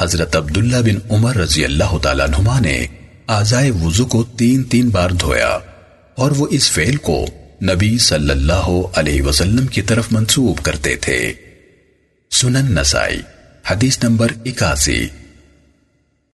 حضرت عبداللہ بن عمر رضی اللہ تعالیٰ نما نے آزائے وضو کو تین تین بار دھویا اور وہ اس فعل کو نبی صلی اللہ علیہ وسلم کی طرف منسوب کرتے تھے۔ سنن نسائی، حدیث نمبر اکاسی۔